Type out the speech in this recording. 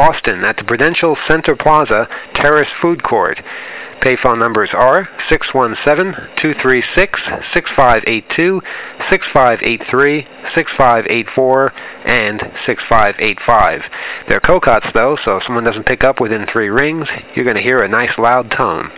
Boston at the Prudential Center Plaza Terrace Food Court. Payphone numbers are 617-236-6582, 6583, 6584, and 6585. They're COCOTs though, so if someone doesn't pick up within three rings, you're going to hear a nice loud tone.